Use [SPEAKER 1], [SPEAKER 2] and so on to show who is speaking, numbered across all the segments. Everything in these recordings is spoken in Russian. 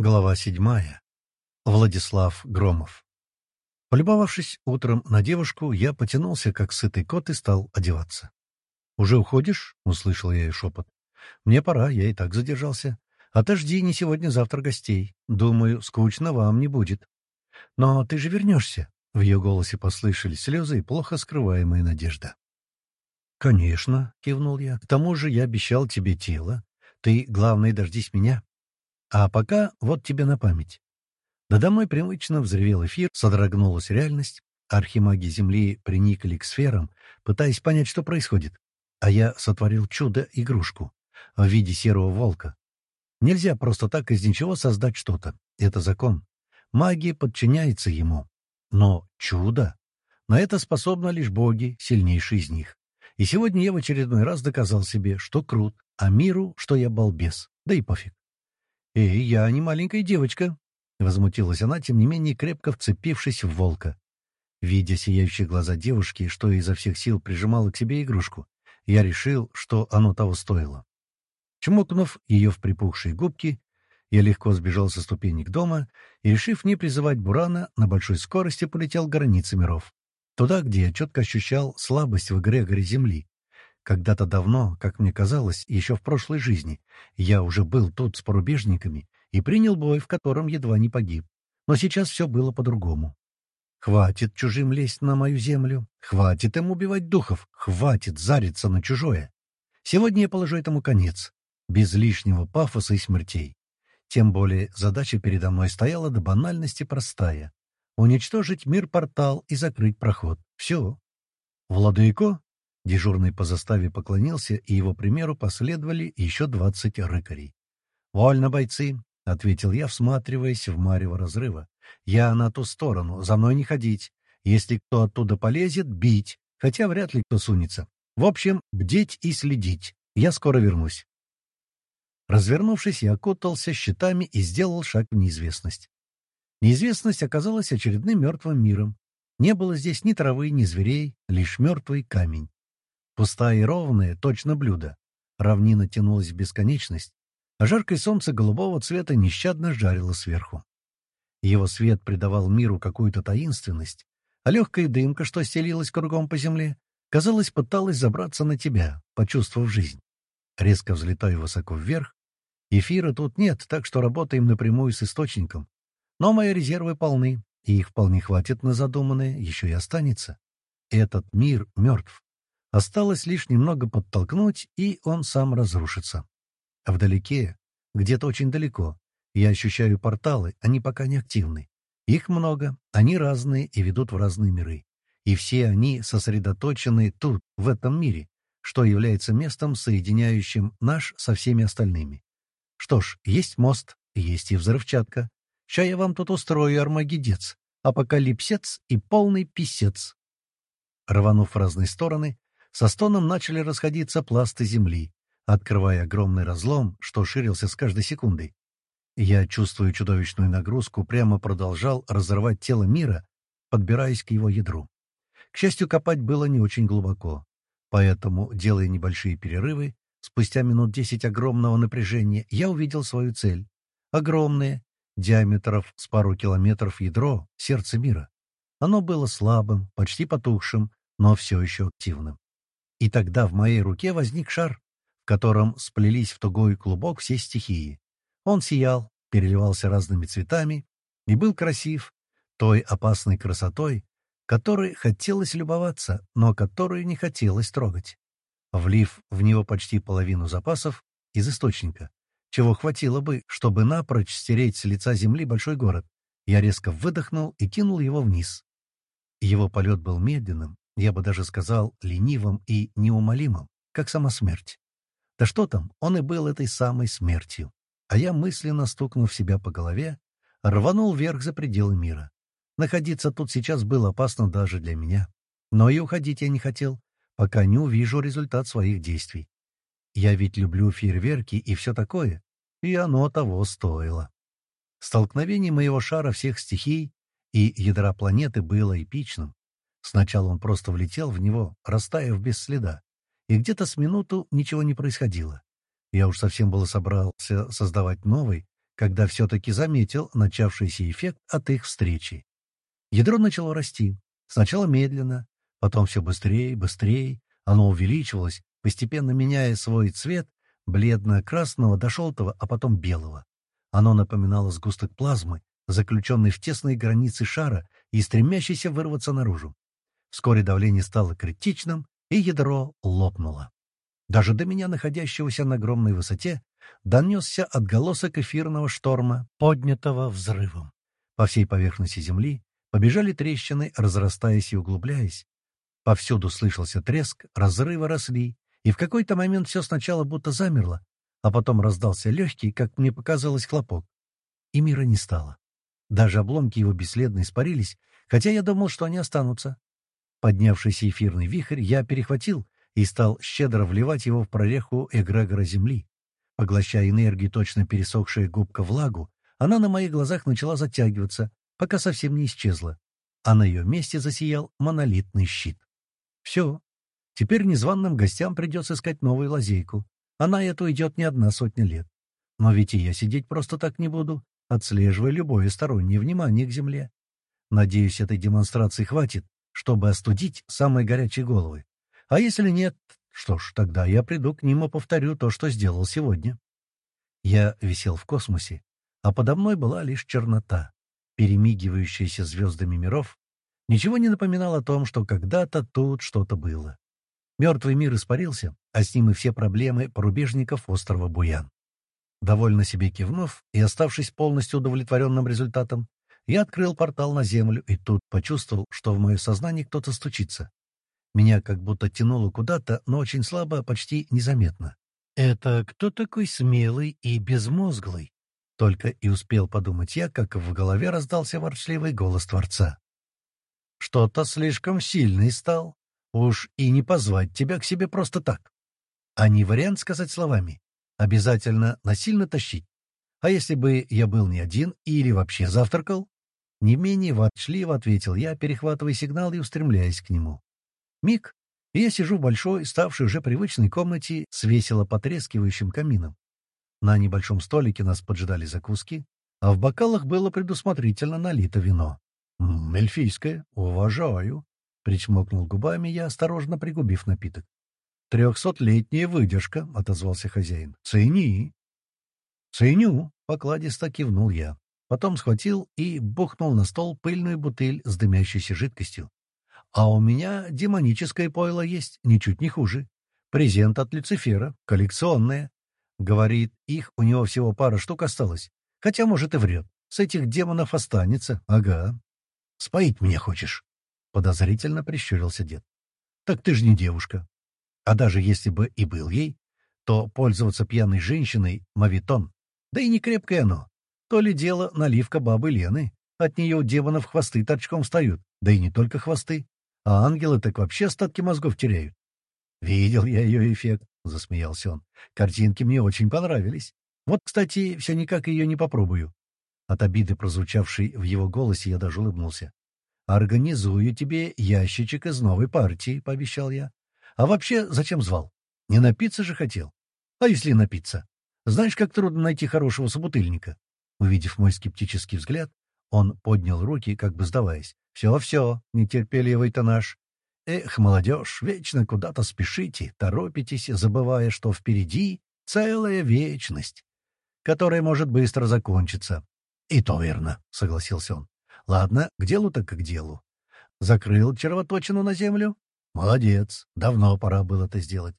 [SPEAKER 1] Глава седьмая. Владислав Громов. Полюбовавшись утром на девушку, я потянулся, как сытый кот, и стал одеваться. «Уже уходишь?» — услышал я ее шепот. «Мне пора, я и так задержался. Отожди не сегодня-завтра гостей. Думаю, скучно вам не будет». «Но ты же вернешься?» — в ее голосе послышались слезы и плохо скрываемая надежда. «Конечно», — кивнул я. «К тому же я обещал тебе тело. Ты, главное, дождись меня». А пока вот тебе на память. Надо мной привычно взревел эфир, содрогнулась реальность. Архимаги Земли приникли к сферам, пытаясь понять, что происходит. А я сотворил чудо-игрушку в виде серого волка. Нельзя просто так из ничего создать что-то. Это закон. Магия подчиняется ему. Но чудо? На это способны лишь боги, сильнейшие из них. И сегодня я в очередной раз доказал себе, что крут, а миру, что я балбес. Да и пофиг. «Эй, я не маленькая девочка!» — возмутилась она, тем не менее крепко вцепившись в волка. Видя сияющие глаза девушки, что изо всех сил прижимала к себе игрушку, я решил, что оно того стоило. Чмокнув ее в припухшие губки, я легко сбежал со ступенек дома и, решив не призывать Бурана, на большой скорости полетел к границе миров. Туда, где я четко ощущал слабость в эгрегоре Земли, когда-то давно, как мне казалось, еще в прошлой жизни, я уже был тут с порубежниками и принял бой, в котором едва не погиб. Но сейчас все было по-другому. Хватит чужим лезть на мою землю, хватит им убивать духов, хватит зариться на чужое. Сегодня я положу этому конец, без лишнего пафоса и смертей. Тем более задача передо мной стояла до банальности простая — уничтожить мир-портал и закрыть проход. Все. Владыко, Дежурный по заставе поклонился, и его примеру последовали еще двадцать рыкарей. «Вольно, бойцы!» — ответил я, всматриваясь в марево разрыва. «Я на ту сторону, за мной не ходить. Если кто оттуда полезет, бить, хотя вряд ли кто сунется. В общем, бдеть и следить. Я скоро вернусь». Развернувшись, я окутался щитами и сделал шаг в неизвестность. Неизвестность оказалась очередным мертвым миром. Не было здесь ни травы, ни зверей, лишь мертвый камень. Пустая и ровная, точно блюдо. Равнина тянулась в бесконечность, а жаркое солнце голубого цвета нещадно жарило сверху. Его свет придавал миру какую-то таинственность, а легкая дымка, что стелилась кругом по земле, казалось, пыталась забраться на тебя, почувствовав жизнь. Резко взлетая высоко вверх, эфира тут нет, так что работаем напрямую с источником. Но мои резервы полны, и их вполне хватит на задуманное, еще и останется. Этот мир мертв. Осталось лишь немного подтолкнуть, и он сам разрушится. А вдалеке, где-то очень далеко, я ощущаю порталы, они пока не активны. Их много, они разные и ведут в разные миры. И все они сосредоточены тут, в этом мире, что является местом, соединяющим наш со всеми остальными. Что ж, есть мост, есть и взрывчатка. Ща я вам тут устрою армагедец, апокалипсец и полный писец. Рванув в разные стороны, со стоном начали расходиться пласты земли, открывая огромный разлом, что ширился с каждой секундой. Я, чувствуя чудовищную нагрузку, прямо продолжал разрывать тело мира, подбираясь к его ядру. К счастью, копать было не очень глубоко, поэтому, делая небольшие перерывы, спустя минут десять огромного напряжения, я увидел свою цель. Огромное, диаметров с пару километров ядро, сердце мира. Оно было слабым, почти потухшим, но все еще активным. И тогда в моей руке возник шар, в котором сплелись в тугой клубок все стихии. Он сиял, переливался разными цветами и был красив, той опасной красотой, которой хотелось любоваться, но которую не хотелось трогать. Влив в него почти половину запасов из источника, чего хватило бы, чтобы напрочь стереть с лица земли большой город, я резко выдохнул и кинул его вниз. Его полет был медленным, я бы даже сказал, ленивым и неумолимым, как сама смерть. Да что там, он и был этой самой смертью. А я, мысленно стукнув себя по голове, рванул вверх за пределы мира. Находиться тут сейчас было опасно даже для меня. Но и уходить я не хотел, пока не увижу результат своих действий. Я ведь люблю фейерверки и все такое, и оно того стоило. Столкновение моего шара всех стихий и ядра планеты было эпичным. Сначала он просто влетел в него, растаяв без следа, и где-то с минуту ничего не происходило. Я уж совсем было собрался создавать новый, когда все-таки заметил начавшийся эффект от их встречи. Ядро начало расти. Сначала медленно, потом все быстрее, быстрее. Оно увеличивалось, постепенно меняя свой цвет бледно-красного до желтого, а потом белого. Оно напоминало сгусток плазмы, заключенный в тесные границы шара и стремящийся вырваться наружу. Вскоре давление стало критичным, и ядро лопнуло. Даже до меня, находящегося на огромной высоте, донесся отголосок эфирного шторма, поднятого взрывом. По всей поверхности Земли побежали трещины, разрастаясь и углубляясь. Повсюду слышался треск, разрывы росли, и в какой-то момент все сначала будто замерло, а потом раздался легкий, как мне показалось, хлопок. И мира не стало. Даже обломки его бесследно испарились, хотя я думал, что они останутся. Поднявшийся эфирный вихрь я перехватил и стал щедро вливать его в прореху эгрегора Земли. Поглощая энергию точно пересохшая губка влагу, она на моих глазах начала затягиваться, пока совсем не исчезла, а на ее месте засиял монолитный щит. Все. Теперь незваным гостям придется искать новую лазейку. Она эту идет не одна сотня лет. Но ведь и я сидеть просто так не буду, отслеживая любое стороннее внимание к Земле. Надеюсь, этой демонстрации хватит, чтобы остудить самые горячие головы. А если нет, что ж, тогда я приду к ним и повторю то, что сделал сегодня. Я висел в космосе, а подо мной была лишь чернота, перемигивающаяся звездами миров. Ничего не напоминало о том, что когда-то тут что-то было. Мертвый мир испарился, а с ним и все проблемы порубежников острова Буян. Довольно себе кивнув и оставшись полностью удовлетворенным результатом, я открыл портал на землю и тут почувствовал, что в мое сознание кто-то стучится. Меня как будто тянуло куда-то, но очень слабо, почти незаметно. «Это кто такой смелый и безмозглый?» Только и успел подумать я, как в голове раздался ворчливый голос Творца. «Что-то слишком сильный стал. Уж и не позвать тебя к себе просто так. А не вариант сказать словами. Обязательно насильно тащить. А если бы я был не один или вообще завтракал? Не менее ворчливо ответил я, перехватывая сигнал и устремляясь к нему. Миг, и я сижу в большой, ставшей уже привычной комнате с весело потрескивающим камином. На небольшом столике нас поджидали закуски, а в бокалах было предусмотрительно налито вино. «М -м, «Эльфийское, уважаю», — причмокнул губами я, осторожно пригубив напиток. «Трехсотлетняя выдержка», — отозвался хозяин. «Цени». «Ценю», — покладисто кивнул я. Потом схватил и бухнул на стол пыльную бутыль с дымящейся жидкостью. А у меня демоническое пойло есть, ничуть не хуже. Презент от Люцифера, коллекционное. Говорит, их у него всего пара штук осталось. Хотя, может, и врет. С этих демонов останется. Ага. Споить меня хочешь? Подозрительно прищурился дед. Так ты же не девушка. А даже если бы и был ей, то пользоваться пьяной женщиной — мавитон. Да и не крепкое оно. То ли дело наливка бабы Лены. От нее у демонов хвосты торчком встают. Да и не только хвосты. А ангелы так вообще остатки мозгов теряют. «Видел я ее эффект», — засмеялся он. «Картинки мне очень понравились. Вот, кстати, все никак ее не попробую». От обиды, прозвучавшей в его голосе, я даже улыбнулся. «Организую тебе ящичек из новой партии», — пообещал я. «А вообще, зачем звал? Не напиться же хотел. А если напиться? Знаешь, как трудно найти хорошего собутыльника?» Увидев мой скептический взгляд, он поднял руки, как бы сдаваясь. «Все-все, нетерпеливый-то наш. Эх, молодежь, вечно куда-то спешите, торопитесь, забывая, что впереди целая вечность, которая может быстро закончиться». «И то верно», — согласился он. «Ладно, к делу так к делу. Закрыл червоточину на землю? Молодец, давно пора было это сделать.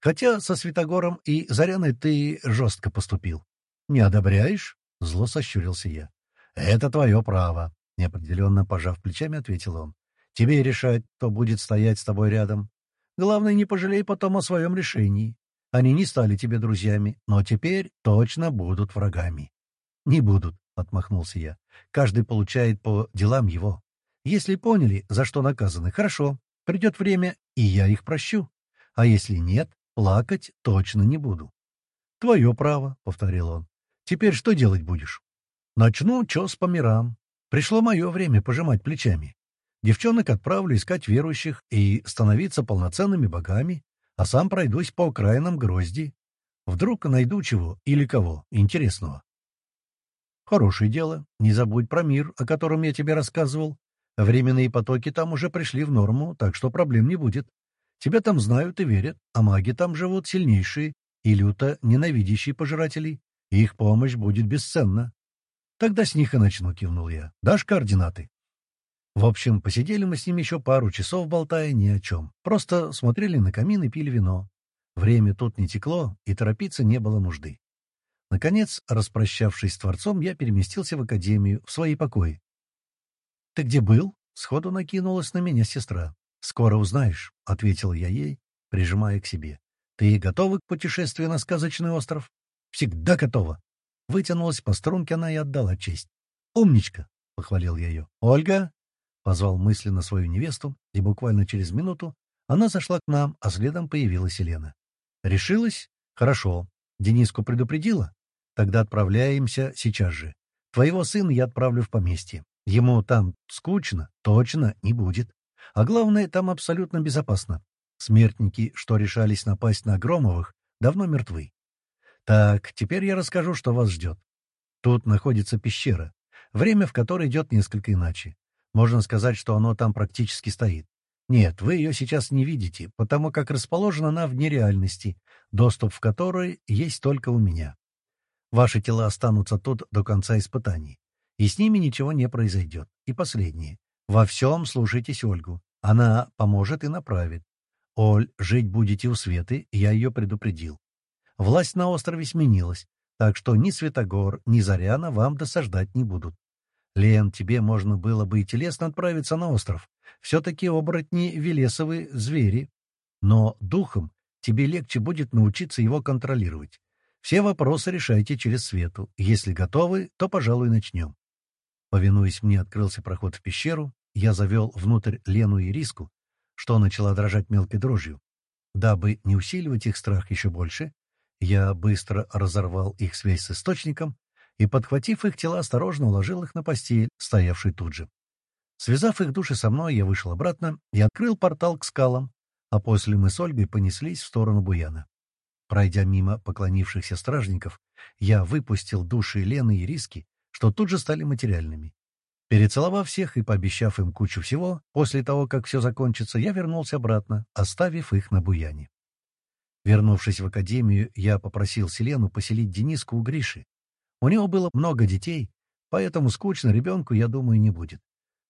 [SPEAKER 1] Хотя со Святогором и Заряной ты жестко поступил. Не одобряешь?» Зло сощурился я. «Это твое право», — неопределенно пожав плечами, ответил он. «Тебе решать, кто будет стоять с тобой рядом. Главное, не пожалей потом о своем решении. Они не стали тебе друзьями, но теперь точно будут врагами». «Не будут», — отмахнулся я. «Каждый получает по делам его. Если поняли, за что наказаны, хорошо. Придет время, и я их прощу. А если нет, плакать точно не буду». «Твое право», — повторил он. Теперь что делать будешь? Начну чес по мирам. Пришло мое время пожимать плечами. Девчонок отправлю искать верующих и становиться полноценными богами, а сам пройдусь по окраинам Грозди. Вдруг найду чего или кого интересного. Хорошее дело. Не забудь про мир, о котором я тебе рассказывал. Временные потоки там уже пришли в норму, так что проблем не будет. Тебя там знают и верят, а маги там живут сильнейшие и люто ненавидящие пожирателей. Их помощь будет бесценна. Тогда с них и начну, кивнул я. Дашь координаты? В общем, посидели мы с ним еще пару часов, болтая ни о чем. Просто смотрели на камин и пили вино. Время тут не текло, и торопиться не было нужды. Наконец, распрощавшись с Творцом, я переместился в академию, в свои покои. «Ты где был?» — сходу накинулась на меня сестра. «Скоро узнаешь», — ответил я ей, прижимая к себе. «Ты готова к путешествию на сказочный остров?» «Всегда готова». Вытянулась по струнке она и отдала честь. «Умничка!» — похвалил я ее. «Ольга!» — позвал мысленно свою невесту, и буквально через минуту она зашла к нам, а следом появилась Елена. «Решилась? Хорошо. Дениску предупредила? Тогда отправляемся сейчас же. Твоего сына я отправлю в поместье. Ему там скучно, точно не будет. А главное, там абсолютно безопасно. Смертники, что решались напасть на Громовых, давно мертвы. Так, теперь я расскажу, что вас ждет. Тут находится пещера, время в которой идет несколько иначе. Можно сказать, что оно там практически стоит. Нет, вы ее сейчас не видите, потому как расположена она в нереальности, доступ в которой есть только у меня. Ваши тела останутся тут до конца испытаний, и с ними ничего не произойдет. И последнее. Во всем слушайтесь Ольгу. Она поможет и направит. Оль, жить будете у Светы, я ее предупредил. Власть на острове сменилась, так что ни Светогор, ни Заряна вам досаждать не будут. Лен, тебе можно было бы и телесно отправиться на остров. Все-таки оборотни — велесовые звери. Но духом тебе легче будет научиться его контролировать. Все вопросы решайте через свету. Если готовы, то, пожалуй, начнем. Повинуясь мне, открылся проход в пещеру. Я завел внутрь Лену и Риску, что начала дрожать мелкой дрожью. Дабы не усиливать их страх еще больше, я быстро разорвал их связь с источником и, подхватив их тела, осторожно уложил их на постель, стоявший тут же. Связав их души со мной, я вышел обратно и открыл портал к скалам, а после мы с Ольгой понеслись в сторону Буяна. Пройдя мимо поклонившихся стражников, я выпустил души Лены и Риски, что тут же стали материальными. Перецеловав всех и пообещав им кучу всего, после того, как все закончится, я вернулся обратно, оставив их на Буяне. Вернувшись в академию, я попросил Селену поселить Дениску у Гриши, у него было много детей, поэтому скучно ребенку, я думаю, не будет.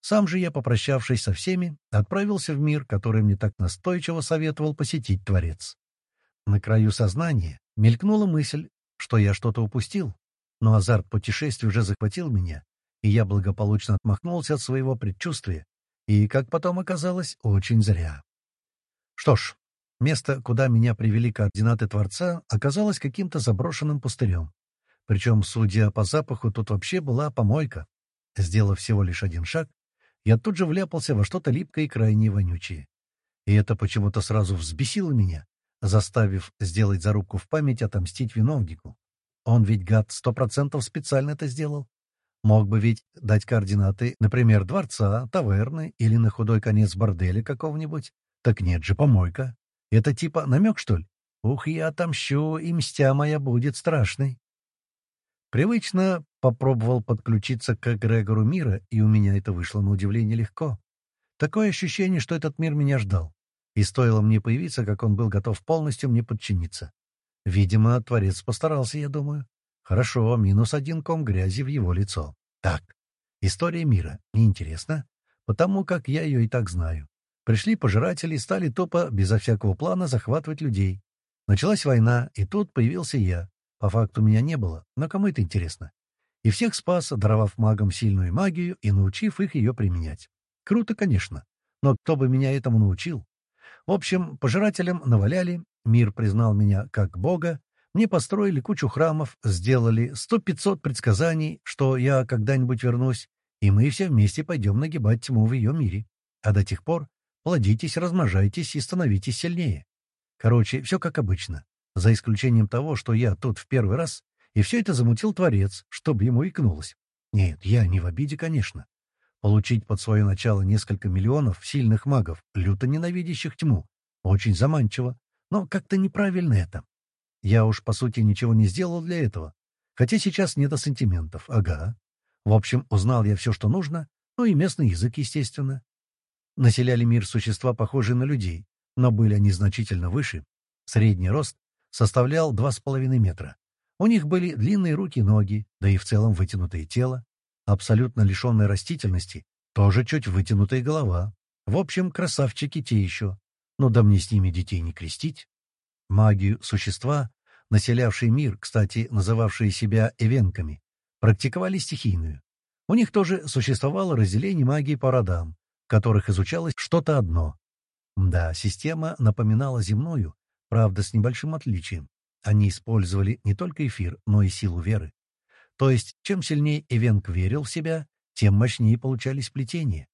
[SPEAKER 1] Сам же я, попрощавшись со всеми, отправился в мир, который мне так настойчиво советовал посетить Творец. На краю сознания мелькнула мысль, что я что-то упустил, но азарт путешествия уже захватил меня, и я благополучно отмахнулся от своего предчувствия, и, как потом оказалось, очень зря. Что ж, место, куда меня привели координаты Творца, оказалось каким-то заброшенным пустырем. Причем, судя по запаху, тут вообще была помойка. Сделав всего лишь один шаг, я тут же вляпался во что-то липкое и крайне вонючее. И это почему-то сразу взбесило меня, заставив сделать зарубку в память отомстить виновнику. Он ведь, гад, сто процентов специально это сделал. Мог бы ведь дать координаты, например, дворца, таверны или на худой конец борделя какого-нибудь. Так нет же, помойка. Это типа намек, что ли? Ух, я отомщу, и мстя моя будет страшной. Привычно попробовал подключиться к эгрегору мира, и у меня это вышло на удивление легко. Такое ощущение, что этот мир меня ждал. И стоило мне появиться, как он был готов полностью мне подчиниться. Видимо, Творец постарался, я думаю. Хорошо, минус один ком грязи в его лицо. Так, история мира. Неинтересно, потому как я ее и так знаю. Пришли пожиратели и стали тупо, безо всякого плана, захватывать людей. Началась война, и тут появился я. По факту меня не было, но кому это интересно? И всех спас, даровав магам сильную магию и научив их ее применять. Круто, конечно, но кто бы меня этому научил? В общем, пожирателям наваляли, мир признал меня как бога, мне построили кучу храмов, сделали сто-пятьсот предсказаний, что я когда-нибудь вернусь, и мы все вместе пойдем нагибать тьму в ее мире. А до тех пор плодитесь, размножайтесь и становитесь сильнее. Короче, все как обычно за исключением того, что я тут в первый раз, и все это замутил Творец, чтобы ему икнулось. Нет, я не в обиде, конечно. Получить под свое начало несколько миллионов сильных магов, люто ненавидящих тьму, очень заманчиво, но как-то неправильно это. Я уж, по сути, ничего не сделал для этого. Хотя сейчас не до сантиментов, ага. В общем, узнал я все, что нужно, ну и местный язык, естественно. Населяли мир существа, похожие на людей, но были они значительно выше. Средний рост составлял 2,5 метра. У них были длинные руки и ноги, да и в целом вытянутое тело. Абсолютно лишенной растительности, тоже чуть вытянутая голова. В общем, красавчики те еще. Но да мне с ними детей не крестить. Магию существа, населявшие мир, кстати, называвшие себя эвенками, практиковали стихийную. У них тоже существовало разделение магии по родам, которых изучалось что-то одно. Да, система напоминала земную, правда, с небольшим отличием. Они использовали не только эфир, но и силу веры. То есть, чем сильнее Эвенк верил в себя, тем мощнее получались плетения.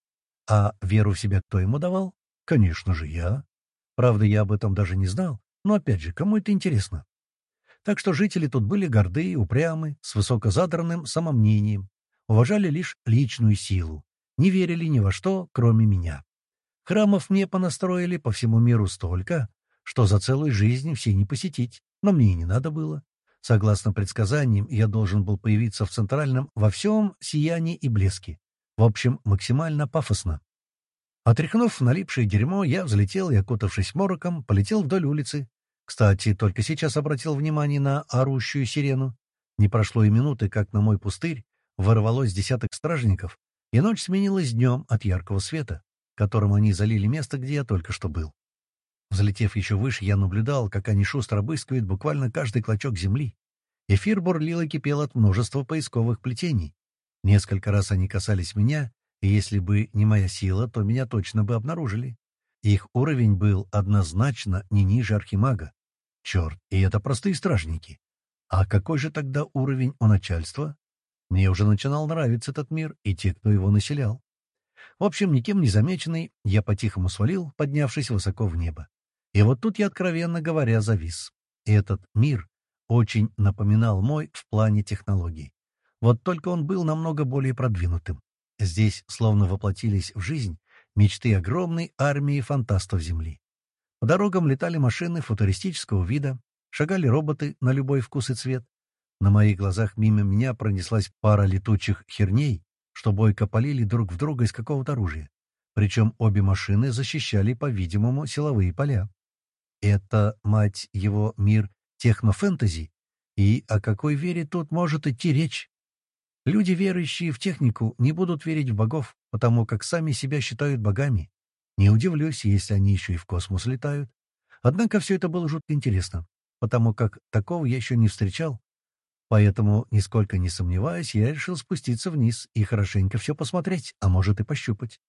[SPEAKER 1] А веру в себя кто ему давал? Конечно же, я. Правда, я об этом даже не знал, но опять же, кому это интересно? Так что жители тут были горды, упрямы, с высокозадранным самомнением, уважали лишь личную силу, не верили ни во что, кроме меня. Храмов мне понастроили по всему миру столько, что за целую жизнь все не посетить, но мне и не надо было. Согласно предсказаниям, я должен был появиться в Центральном во всем сиянии и блеске. В общем, максимально пафосно. Отряхнув налипшее дерьмо, я взлетел и, окутавшись мороком, полетел вдоль улицы. Кстати, только сейчас обратил внимание на орущую сирену. Не прошло и минуты, как на мой пустырь ворвалось десяток стражников, и ночь сменилась днем от яркого света, которым они залили место, где я только что был. Взлетев еще выше, я наблюдал, как они шустро обыскивают буквально каждый клочок земли. Эфир бурлил и кипел от множества поисковых плетений. Несколько раз они касались меня, и если бы не моя сила, то меня точно бы обнаружили. Их уровень был однозначно не ниже архимага. Черт, и это простые стражники. А какой же тогда уровень у начальства? Мне уже начинал нравиться этот мир и те, кто его населял. В общем, никем не замеченный, я по-тихому свалил, поднявшись высоко в небо. И вот тут я, откровенно говоря, завис. И этот мир очень напоминал мой в плане технологий. Вот только он был намного более продвинутым. Здесь словно воплотились в жизнь мечты огромной армии фантастов Земли. По дорогам летали машины футуристического вида, шагали роботы на любой вкус и цвет. На моих глазах мимо меня пронеслась пара летучих херней, что бойко полили друг в друга из какого-то оружия. Причем обе машины защищали, по-видимому, силовые поля. Это, мать его, мир технофэнтези? И о какой вере тут может идти речь? Люди, верующие в технику, не будут верить в богов, потому как сами себя считают богами. Не удивлюсь, если они еще и в космос летают. Однако все это было жутко интересно, потому как такого я еще не встречал. Поэтому, нисколько не сомневаясь, я решил спуститься вниз и хорошенько все посмотреть, а может и пощупать.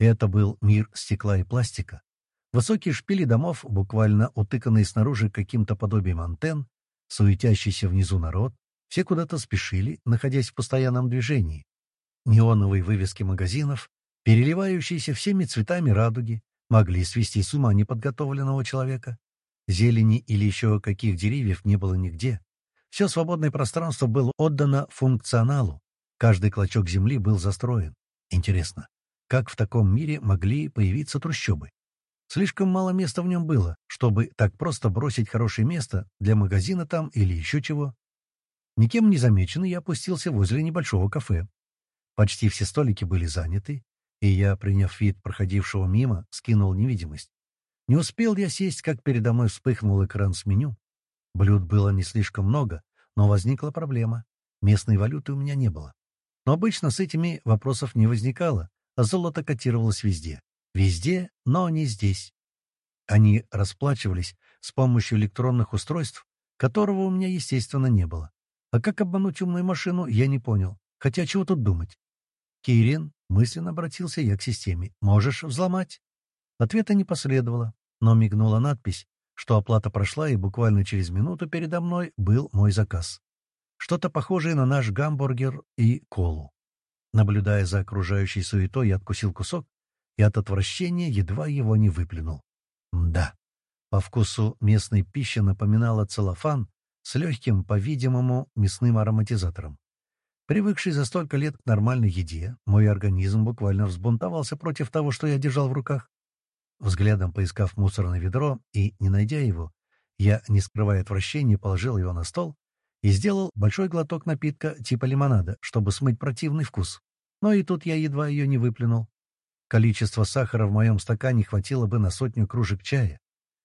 [SPEAKER 1] Это был мир стекла и пластика. Высокие шпили домов, буквально утыканные снаружи каким-то подобием антенн, суетящийся внизу народ, все куда-то спешили, находясь в постоянном движении. Неоновые вывески магазинов, переливающиеся всеми цветами радуги, могли свести с ума неподготовленного человека. Зелени или еще каких деревьев не было нигде. Все свободное пространство было отдано функционалу. Каждый клочок земли был застроен. Интересно, как в таком мире могли появиться трущобы? Слишком мало места в нем было, чтобы так просто бросить хорошее место для магазина там или еще чего. Никем не замеченный я опустился возле небольшого кафе. Почти все столики были заняты, и я, приняв вид проходившего мимо, скинул невидимость. Не успел я сесть, как передо мной вспыхнул экран с меню. Блюд было не слишком много, но возникла проблема. Местной валюты у меня не было. Но обычно с этими вопросов не возникало, а золото котировалось везде. Везде, но не здесь. Они расплачивались с помощью электронных устройств, которого у меня, естественно, не было. А как обмануть умную машину, я не понял. Хотя чего тут думать? «Кирин», — мысленно обратился я к системе, — «можешь взломать?» Ответа не последовало, но мигнула надпись, что оплата прошла, и буквально через минуту передо мной был мой заказ. Что-то похожее на наш гамбургер и колу. Наблюдая за окружающей суетой, я откусил кусок и от отвращения едва его не выплюнул. Да, по вкусу местной пищи напоминала целлофан с легким, по-видимому, мясным ароматизатором. Привыкший за столько лет к нормальной еде, мой организм буквально взбунтовался против того, что я держал в руках. Взглядом поискав мусорное ведро и, не найдя его, я, не скрывая отвращения, положил его на стол и сделал большой глоток напитка типа лимонада, чтобы смыть противный вкус. Но и тут я едва ее не выплюнул. Количество сахара в моем стакане хватило бы на сотню кружек чая.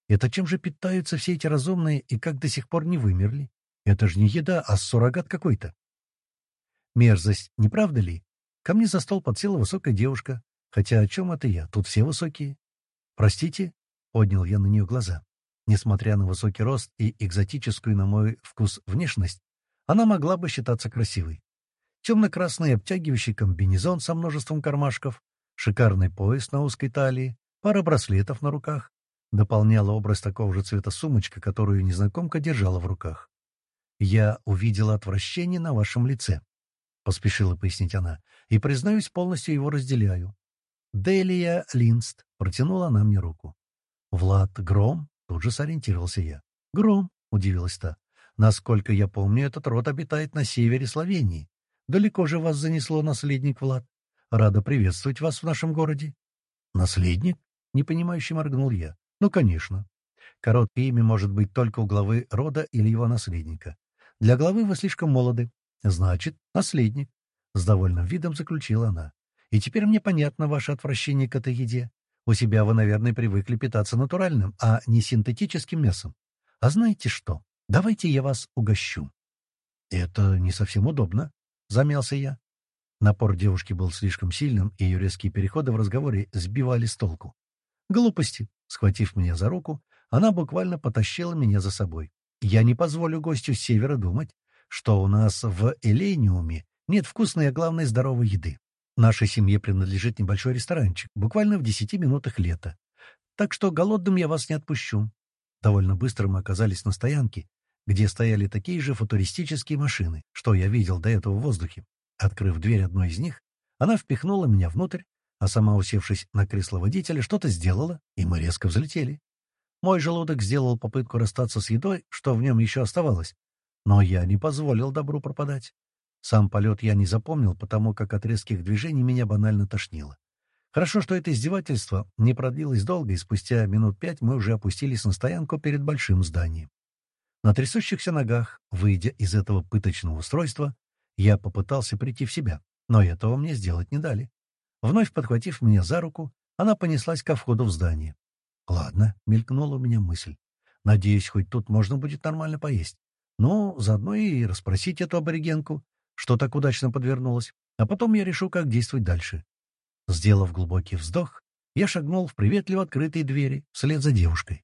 [SPEAKER 1] Это чем же питаются все эти разумные и как до сих пор не вымерли? Это же не еда, а суррогат какой-то. Мерзость, не правда ли? Ко мне за стол подсела высокая девушка. Хотя о чем это я? Тут все высокие. «Простите?» — поднял я на нее глаза. Несмотря на высокий рост и экзотическую, на мой вкус, внешность, она могла бы считаться красивой. Темно-красный обтягивающий комбинезон со множеством кармашков, шикарный пояс на узкой талии, пара браслетов на руках. Дополняла образ такого же цвета сумочка, которую незнакомка держала в руках. «Я увидела отвращение на вашем лице», — поспешила пояснить она, — «и, признаюсь, полностью его разделяю. Делия Линст протянула она мне руку. «Влад Гром?» — тут же сориентировался я. «Гром», — удивилась та. «Насколько я помню, этот род обитает на севере Словении. Далеко же вас занесло, наследник Влад. Рада приветствовать вас в нашем городе». «Наследник?» — непонимающе моргнул я. «Ну, конечно. Короткое имя может быть только у главы рода или его наследника. Для главы вы слишком молоды. Значит, наследник». С довольным видом заключила она. И теперь мне понятно ваше отвращение к этой еде. У себя вы, наверное, привыкли питаться натуральным, а не синтетическим мясом. А знаете что? Давайте я вас угощу. Это не совсем удобно, — замялся я. Напор девушки был слишком сильным, и ее резкие переходы в разговоре сбивали с толку. Глупости. Схватив меня за руку, она буквально потащила меня за собой. Я не позволю гостю с севера думать, что у нас в Элениуме нет вкусной, а главное, здоровой еды. Нашей семье принадлежит небольшой ресторанчик, буквально в десяти минутах лета. Так что голодным я вас не отпущу. Довольно быстро мы оказались на стоянке, где стояли такие же футуристические машины, что я видел до этого в воздухе. Открыв дверь одной из них, она впихнула меня внутрь, а сама, усевшись на кресло водителя, что-то сделала, и мы резко взлетели. Мой желудок сделал попытку расстаться с едой, что в нем еще оставалось, но я не позволил добру пропадать. Сам полет я не запомнил, потому как от резких движений меня банально тошнило. Хорошо, что это издевательство не продлилось долго, и спустя минут пять мы уже опустились на стоянку перед большим зданием. На трясущихся ногах, выйдя из этого пыточного устройства, я попытался прийти в себя, но этого мне сделать не дали. Вновь подхватив меня за руку, она понеслась ко входу в здание. «Ладно», — мелькнула у меня мысль. «Надеюсь, хоть тут можно будет нормально поесть. Ну, заодно и расспросить эту аборигенку, что так удачно подвернулось, а потом я решу, как действовать дальше. Сделав глубокий вздох, я шагнул в приветливо открытые двери вслед за девушкой.